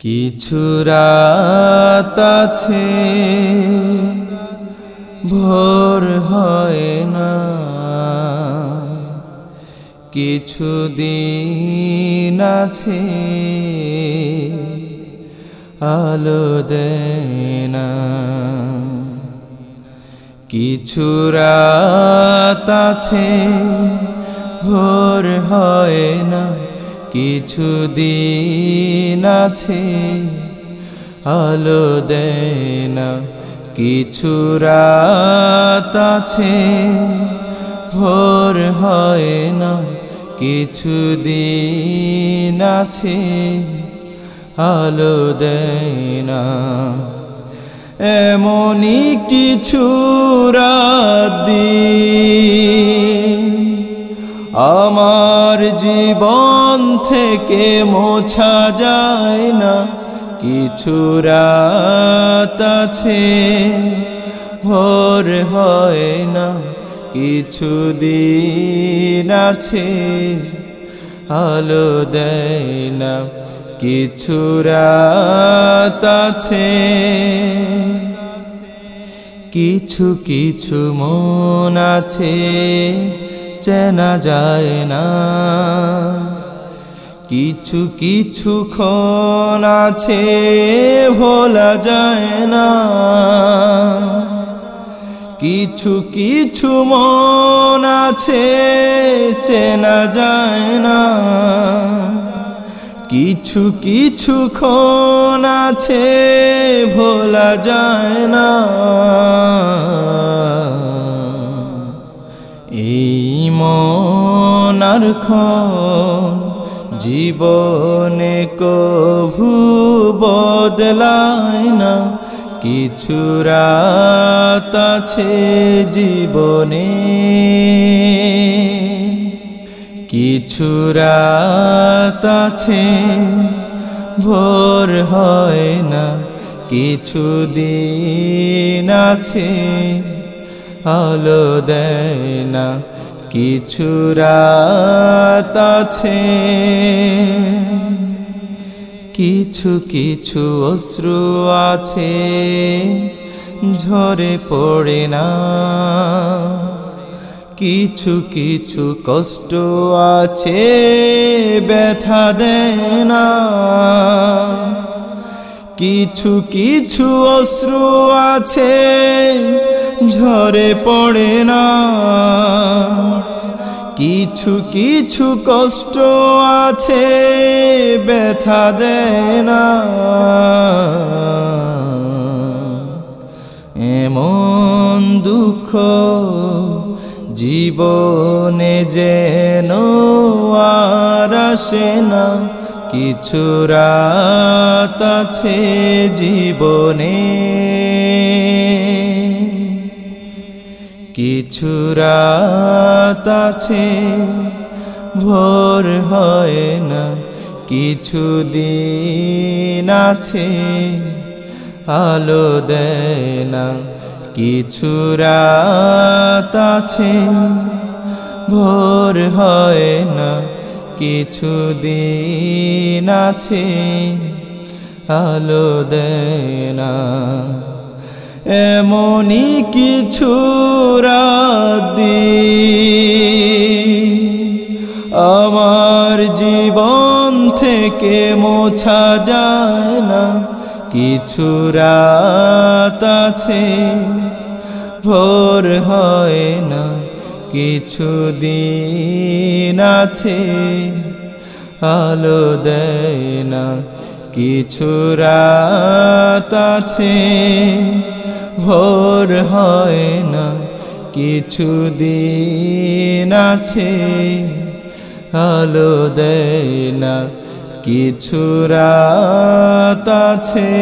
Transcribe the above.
কিছু রাত আছে, ভোর হয় না। কিছু দিন আছে, আলো দেয় না। কিছু রাত আছে, ভোর হয় না। কিছু দিন আছে, আলো দেয় না, কিছু রাত আছে, ভোর হয় না কিছু দিন আছে, আলো দেয় না। এমনই কিছু রাত দিন। আমার জীবন থেকে মোছা যায় না, কিছু রাত আছে, ভোর হয় না, কিছু দিন আছে, আলো দেয় না, কিছু রাত আছে। কিছু কিছু মন আছে চেনা যায় না। কিছু কিছু ক্ষণ আছে, ভোলা যায় না। কিছু কিছু মন আছে, চেনা যায় না। কিছু কিছু ক্ষণ আছে, ভোলা যায় না। এই মনার জীবনে কভু বদলায় না। কিছু রাত আছে জীবনে। কিছু রাত আছে, ভোর হয় না। কিছু দিন আছে আলো দেয় না। কিছু রাত আছে। কিছু কিছু অশ্রু আছে। ঝরে পড়ে না। কিছু কিছু কষ্ট আছে। ব্যথা দেয় না। কিছু কিছু অশ্রু আছে। ঝরে পড়ে না। কিছু কিছু কষ্ট আছে, ব্যথা দেয় না। এমন দুঃখ জীবনে যেন আর আসে না। কিছু রাত আছে জীবনে। কিছু রাত আছে, ভোর হয় না, কিছু দিন আছে, আলো দেয় না, কিছু রাত আছে, ভোর হয় না, কিছু দিন আছে, আলো দেয় না। এমনই কিছু রাদি আমার জীবন থেকে মোছা যায় না। কিছু রাত আছে, ভোর হয় না। কিছু দিন আছে, আলো দেয় না। কিছু রাত আছে, ভোর হয় না, কিছু দিন আছে, আলো দেয় না, কিছু রাত আছে।